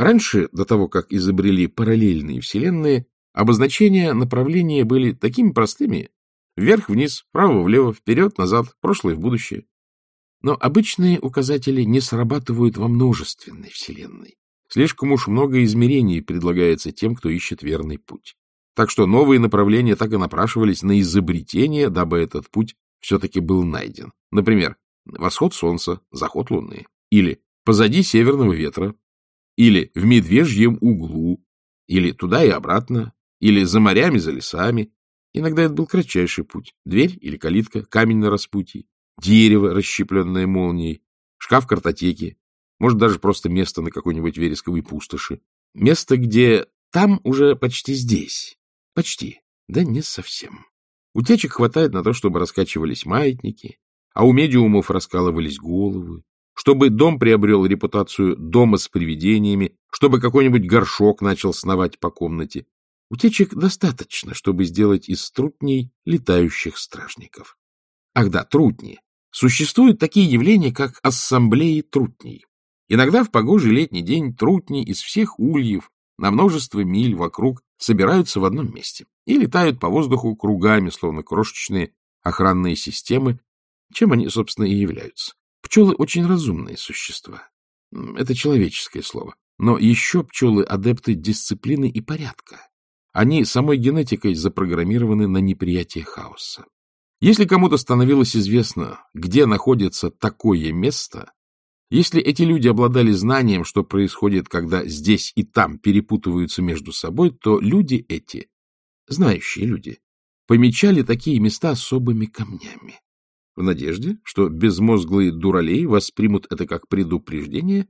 Раньше, до того, как изобрели параллельные вселенные, обозначения направления были такими простыми. Вверх-вниз, вправо-влево, вперед-назад, прошлое в будущее. Но обычные указатели не срабатывают во множественной вселенной. Слишком уж много измерений предлагается тем, кто ищет верный путь. Так что новые направления так и напрашивались на изобретение, дабы этот путь все-таки был найден. Например, восход солнца, заход луны. Или позади северного ветра. Или в медвежьем углу. Или туда и обратно. Или за морями, за лесами. Иногда это был кратчайший путь. Дверь или калитка, камень на распутье, дерево, расщепленное молнией, шкаф картотеки, может, даже просто место на какой-нибудь вересковой пустоши. Место, где там уже почти здесь. Почти, да не совсем. Утечек хватает на то, чтобы раскачивались маятники, а у медиумов раскалывались головы, чтобы дом приобрел репутацию дома с привидениями, чтобы какой-нибудь горшок начал сновать по комнате. Утечек достаточно, чтобы сделать из трутней летающих стражников. Ах да, трутни. Существуют такие явления, как ассамблеи трутней. Иногда в погожий летний день трутни из всех ульев на множество миль вокруг собираются в одном месте и летают по воздуху кругами, словно крошечные охранные системы, чем они, собственно, и являются. Пчелы очень разумные существа. Это человеческое слово. Но еще пчелы — адепты дисциплины и порядка. Они самой генетикой запрограммированы на неприятие хаоса. Если кому-то становилось известно, где находится такое место, если эти люди обладали знанием, что происходит, когда здесь и там перепутываются между собой, то люди эти, знающие люди, помечали такие места особыми камнями, в надежде, что безмозглые дуралеи воспримут это как предупреждение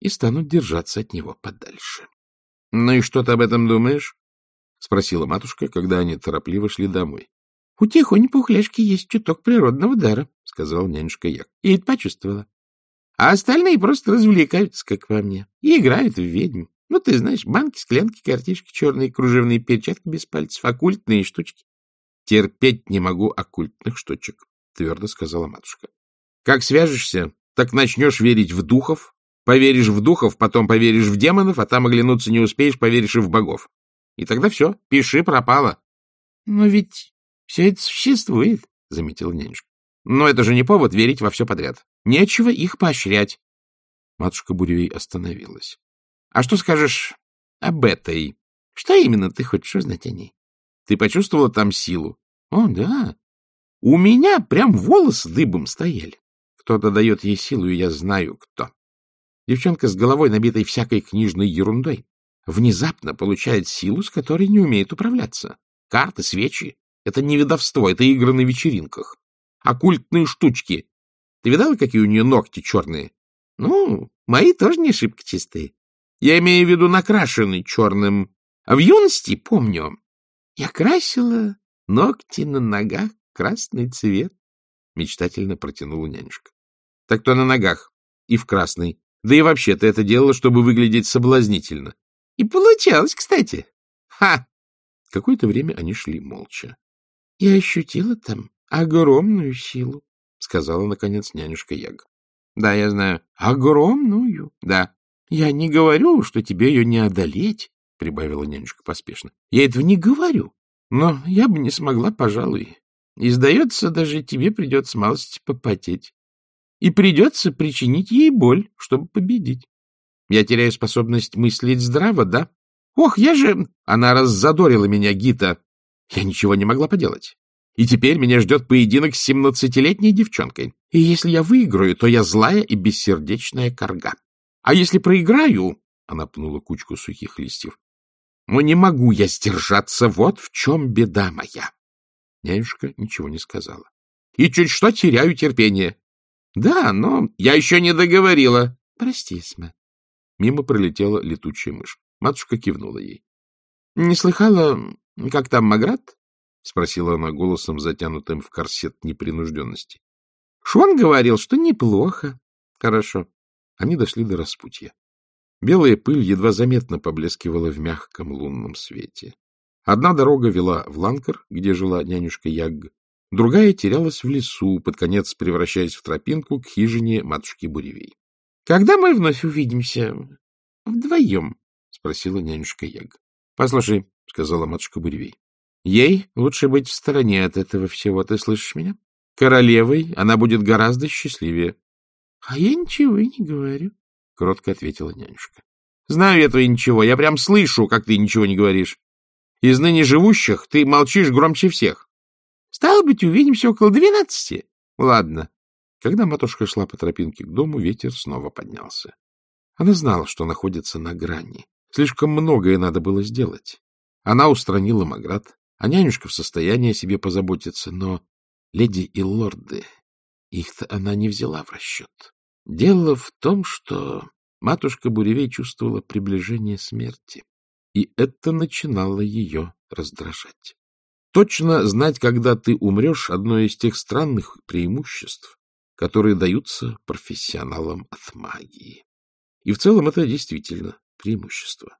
и станут держаться от него подальше. — Ну и что ты об этом думаешь? — спросила матушка, когда они торопливо шли домой. — У тихонь пухляшки есть чуток природного дара, — сказал нянюшка Як. — И это почувствовала. А остальные просто развлекаются, как во мне, и играют в ведьм. Ну, ты знаешь, банки, склянки, картишки, черные кружевные перчатки без пальцев, оккультные штучки. — Терпеть не могу оккультных штучек, — твердо сказала матушка. — Как свяжешься, так начнешь верить в духов, поверишь в духов, потом поверишь в демонов, а там оглянуться не успеешь, поверишь и в богов. И тогда все, пиши, пропало. — Но ведь все это существует, — заметила нянюшка. — Но это же не повод верить во все подряд. Нечего их поощрять. Матушка Буревей остановилась. — А что скажешь об этой? Что именно ты хочешь узнать о ней? Ты почувствовала там силу? — О, да. У меня прям волосы дыбом стояли. Кто-то дает ей силу, и я знаю, кто. Девчонка с головой, набитой всякой книжной ерундой, внезапно получает силу, с которой не умеет управляться. Карты, свечи — это не ведовство, это игры на вечеринках. Оккультные штучки ты видала, какие у нее ногти черные? Ну, мои тоже не шибко чистые. Я имею в виду накрашенный черным. А в юности, помню, я красила ногти на ногах красный цвет. Мечтательно протянула нянюшка. Так то на ногах и в красный. Да и вообще ты это делала, чтобы выглядеть соблазнительно. И получалось, кстати. Ха! Какое-то время они шли молча. Я ощутила там огромную силу, — сказала, наконец, нянюшка Яг. — Да, я знаю. — Огромную. — Да. — Я не говорю, что тебе ее не одолеть, — прибавила нянюшка поспешно. — Я этого не говорю. Но я бы не смогла, пожалуй. И, сдается, даже тебе придется малость попотеть. И придется причинить ей боль, чтобы победить. Я теряю способность мыслить здраво, да? Ох, я же... Она раззадорила меня, Гита. Я ничего не могла поделать. И теперь меня ждет поединок с семнадцатилетней девчонкой. И если я выиграю, то я злая и бессердечная корга. А если проиграю... Она пнула кучку сухих листьев. Но не могу я сдержаться, вот в чем беда моя. Нянюшка ничего не сказала. И чуть что теряю терпение. Да, но я еще не договорила. Прости, Сме. Мимо пролетела летучая мышь. Матушка кивнула ей. — Не слыхала, как там Маград? — спросила она голосом, затянутым в корсет непринужденности. — Шон говорил, что неплохо. — Хорошо. Они дошли до распутья. Белая пыль едва заметно поблескивала в мягком лунном свете. Одна дорога вела в Ланкар, где жила нянюшка Ягг, другая терялась в лесу, под конец превращаясь в тропинку к хижине матушки Буревей. — Когда мы вновь увидимся? — Вдвоем, — спросила нянюшка Яг. — Послушай, — сказала матушка Буревей, — ей лучше быть в стороне от этого всего, ты слышишь меня? Королевой она будет гораздо счастливее. — А я ничего и не говорю, — кротко ответила нянюшка. — Знаю я твои ничего, я прям слышу, как ты ничего не говоришь. Из ныне живущих ты молчишь громче всех. Стало быть, увидимся около двенадцати. Ладно. Когда матушка шла по тропинке к дому, ветер снова поднялся. Она знала, что находится на грани. Слишком многое надо было сделать. Она устранила Маград, а нянюшка в состоянии о себе позаботиться, но леди и лорды, их-то она не взяла в расчет. Дело в том, что матушка Буревей чувствовала приближение смерти, и это начинало ее раздражать. Точно знать, когда ты умрешь, одно из тех странных преимуществ, которые даются профессионалам от магии. И в целом это действительно преимущество.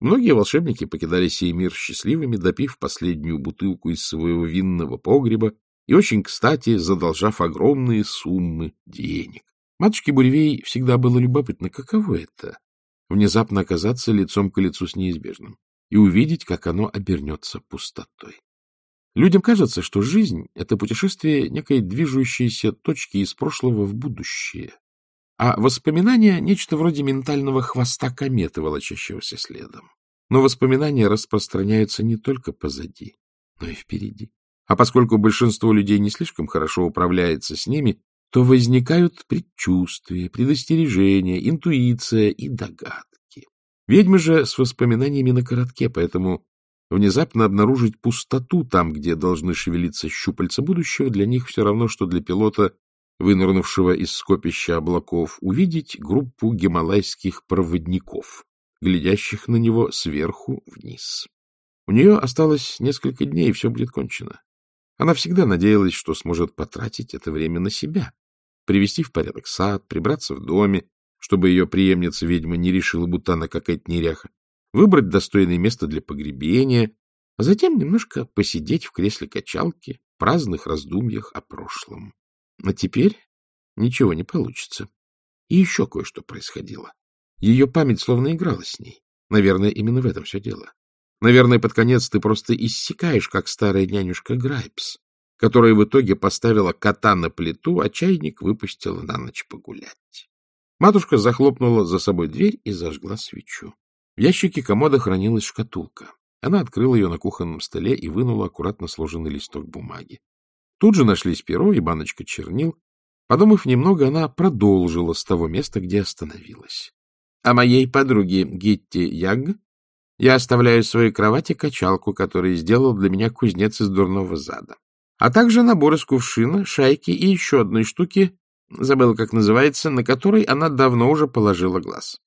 Многие волшебники покидали сей мир счастливыми, допив последнюю бутылку из своего винного погреба и очень кстати задолжав огромные суммы денег. Матушке Буревей всегда было любопытно, каково это — внезапно оказаться лицом к лицу с неизбежным и увидеть, как оно обернется пустотой. Людям кажется, что жизнь — это путешествие некой движущейся точки из прошлого в будущее, а воспоминания — нечто вроде ментального хвоста кометы, волочащегося следом. Но воспоминания распространяются не только позади, но и впереди. А поскольку большинство людей не слишком хорошо управляется с ними, то возникают предчувствия, предостережения, интуиция и догадки. Ведьмы же с воспоминаниями на коротке, поэтому Внезапно обнаружить пустоту там, где должны шевелиться щупальца будущего, для них все равно, что для пилота, вынырнувшего из скопища облаков, увидеть группу гималайских проводников, глядящих на него сверху вниз. У нее осталось несколько дней, и все будет кончено. Она всегда надеялась, что сможет потратить это время на себя, привести в порядок сад, прибраться в доме, чтобы ее преемница-ведьма не решила, будто она какая-то неряха, выбрать достойное место для погребения, а затем немножко посидеть в кресле качалки, в праздных раздумьях о прошлом. А теперь ничего не получится. И еще кое-что происходило. Ее память словно играла с ней. Наверное, именно в этом все дело. Наверное, под конец ты просто иссякаешь, как старая нянюшка Грайпс, которая в итоге поставила кота на плиту, а чайник выпустила на ночь погулять. Матушка захлопнула за собой дверь и зажгла свечу. В ящике комода хранилась шкатулка. Она открыла ее на кухонном столе и вынула аккуратно сложенный листок бумаги. Тут же нашлись перо и баночка чернил. Подумав немного, она продолжила с того места, где остановилась. — А моей подруге Гетти Яг я оставляю в своей кровати качалку, которую сделал для меня кузнец из дурного зада, а также набор из кувшина, шайки и еще одной штуки, забыла, как называется, на которой она давно уже положила глаз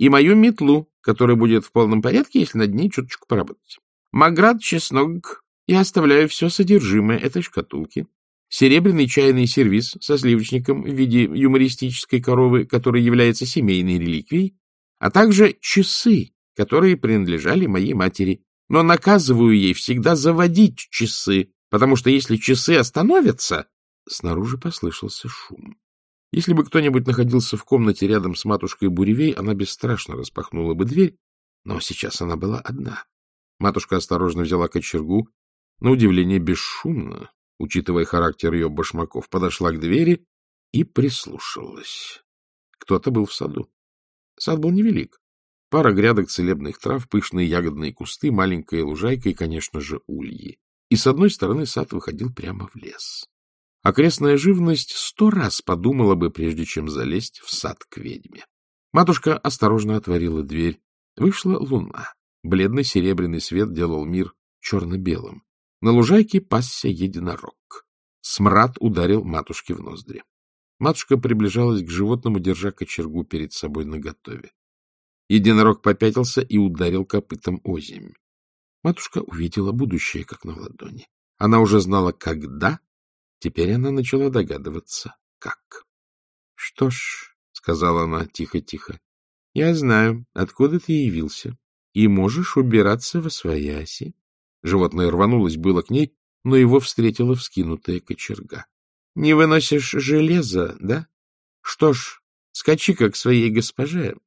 и мою метлу, которая будет в полном порядке, если над ней чуточку поработать. Маград, чеснок, я оставляю все содержимое этой шкатулки. Серебряный чайный сервиз со сливочником в виде юмористической коровы, которая является семейной реликвией, а также часы, которые принадлежали моей матери. Но наказываю ей всегда заводить часы, потому что если часы остановятся... Снаружи послышался шум. Если бы кто-нибудь находился в комнате рядом с матушкой Буревей, она бесстрашно распахнула бы дверь, но сейчас она была одна. Матушка осторожно взяла кочергу, на удивление бесшумно, учитывая характер ее башмаков, подошла к двери и прислушалась. Кто-то был в саду. Сад был невелик. Пара грядок целебных трав, пышные ягодные кусты, маленькая лужайка и, конечно же, ульи. И с одной стороны сад выходил прямо в лес. Окрестная живность сто раз подумала бы, прежде чем залезть в сад к ведьме. Матушка осторожно отворила дверь. Вышла луна. Бледный серебряный свет делал мир черно-белым. На лужайке пасся единорог. Смрад ударил матушке в ноздри. Матушка приближалась к животному, держа кочергу перед собой наготове. Единорог попятился и ударил копытом озимь. Матушка увидела будущее, как на ладони. Она уже знала, когда Теперь она начала догадываться, как. — Что ж, — сказала она тихо-тихо, — я знаю, откуда ты явился, и можешь убираться во свояси. Животное рванулось было к ней, но его встретила вскинутая кочерга. — Не выносишь железо, да? Что ж, скачи-ка к своей госпоже.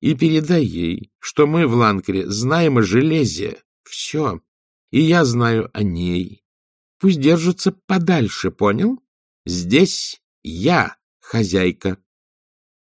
И передай ей, что мы в Ланкре знаем о железе. Все. И я знаю о ней. Пусть держится подальше, понял? Здесь я хозяйка.